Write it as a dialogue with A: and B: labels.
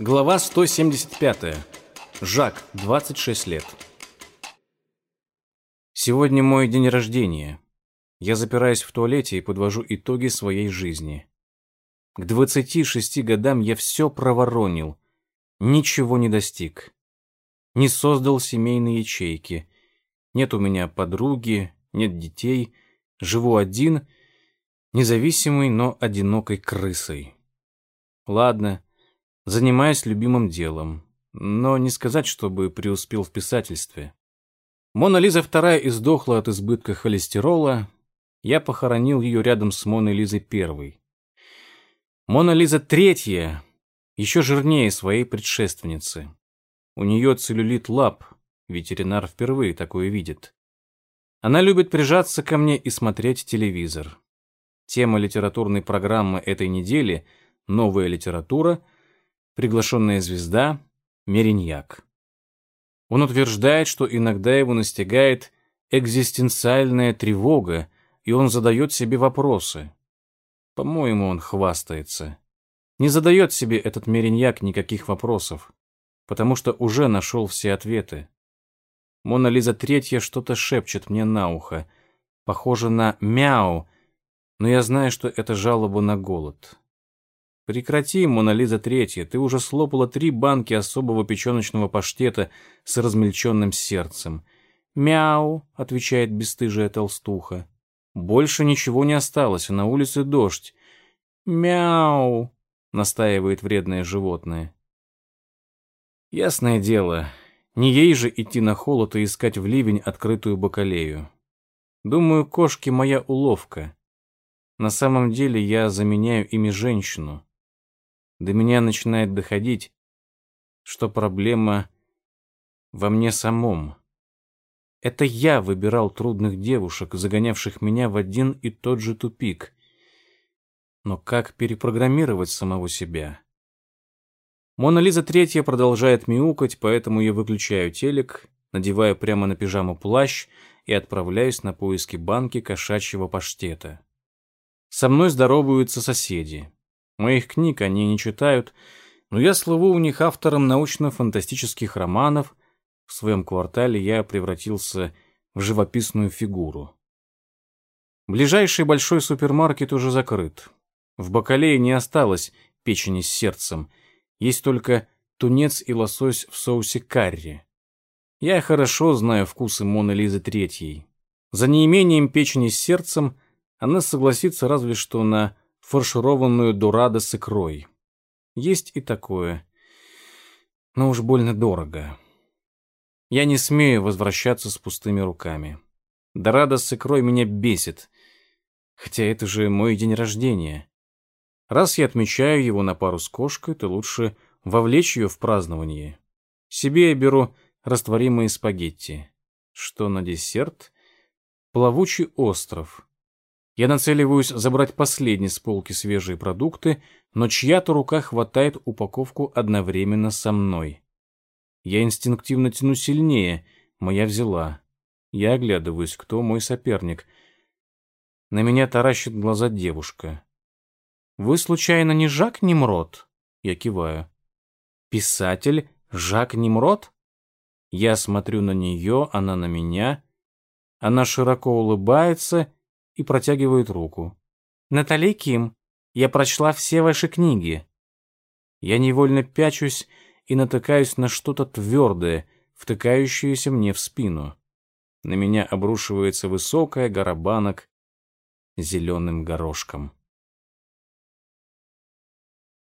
A: Глава 175. Жак, 26 лет. Сегодня мой день рождения. Я запираюсь в туалете и подвожу итоги своей жизни. К 26 годам я все проворонил, ничего не достиг. Не создал семейные ячейки. Нет у меня подруги, нет детей, живу один, независимой, но одинокой крысой. Ладно, занимаюсь любимым делом, но не сказать, чтобы преуспел в писательстве. Мона Лиза вторая издохла от избытка холестерола, я похоронил ее рядом с Моной Лизой первой. Мона Лиза третья, еще жирнее своей предшественницы. У нее целлюлит лап, ветеринар впервые такое видит. Она любит прижаться ко мне и смотреть телевизор. Тема литературной программы этой недели — новая литература — приглашенная звезда Мериньяк. Он утверждает, что иногда его настигает экзистенциальная тревога, и он задает себе вопросы. По-моему, он хвастается. Не задает себе этот Мериньяк никаких вопросов, потому что уже нашел все ответы. Мона Лиза Третья что-то шепчет мне на ухо, похоже на «мяу», но я знаю, что это жалоба на голод. Прекрати, Монолиза Третья, ты уже слопала три банки особого печеночного паштета с размельченным сердцем. «Мяу», — отвечает бесстыжая толстуха. «Больше ничего не осталось, на улице дождь». «Мяу», — настаивает вредное животное. Ясное дело, не ей же идти на холод и искать в ливень открытую бакалею. Думаю, кошки — моя уловка. На самом деле я заменяю ими женщину до меня начинает доходить, что проблема во мне самом. Это я выбирал трудных девушек, загонявших меня в один и тот же тупик. Но как перепрограммировать самого себя? Мона Лиза Третья продолжает мяукать, поэтому я выключаю телек, надеваю прямо на пижаму плащ и отправляюсь на поиски банки кошачьего паштета. Со мной здороваются соседи. Моих книг они не читают, но я слыву у них автором научно-фантастических романов. В своем квартале я превратился в живописную фигуру. Ближайший большой супермаркет уже закрыт. В бакалее не осталось печени с сердцем. Есть только тунец и лосось в соусе карри. Я хорошо знаю вкусы Моны Лизы Третьей. За неимением печени с сердцем она согласится разве что на фаршированную дорадо с икрой. Есть и такое. Но уж больно дорого. Я не смею возвращаться с пустыми руками. Дорадо с икрой меня бесит. Хотя это же мой день рождения. Раз я отмечаю его на пару с кошкой, то лучше вовлечь ее в празднование. Себе я беру растворимые спагетти. Что на десерт? Плавучий остров. Я нацеливаюсь забрать последние с полки свежие продукты, но чья-то рука хватает упаковку одновременно со мной. Я инстинктивно тяну сильнее, моя взяла. Я оглядываюсь, кто мой соперник. На меня таращит глаза девушка. «Вы, случайно, не Жак Немрод?» Я киваю. «Писатель Жак Немрод?» Я смотрю на нее, она на меня. Она широко улыбается и протягивает руку. «Натали Ким, я прочла все ваши книги». Я невольно пячусь и натыкаюсь на что-то твердое, втыкающееся мне в спину. На меня обрушивается высокая гора банок зеленым горошком.